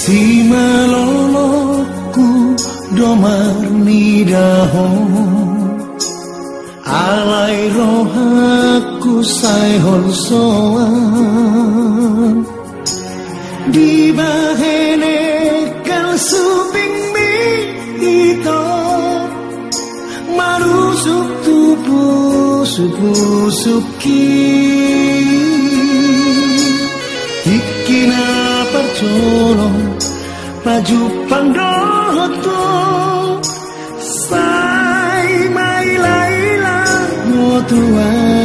Si melolokku domar nidaho Alai rohaku sai honsoan Di bahene kan suping mi ito. Marusuk tubuh subuh Ikina percolong Paju pandotong outro ar.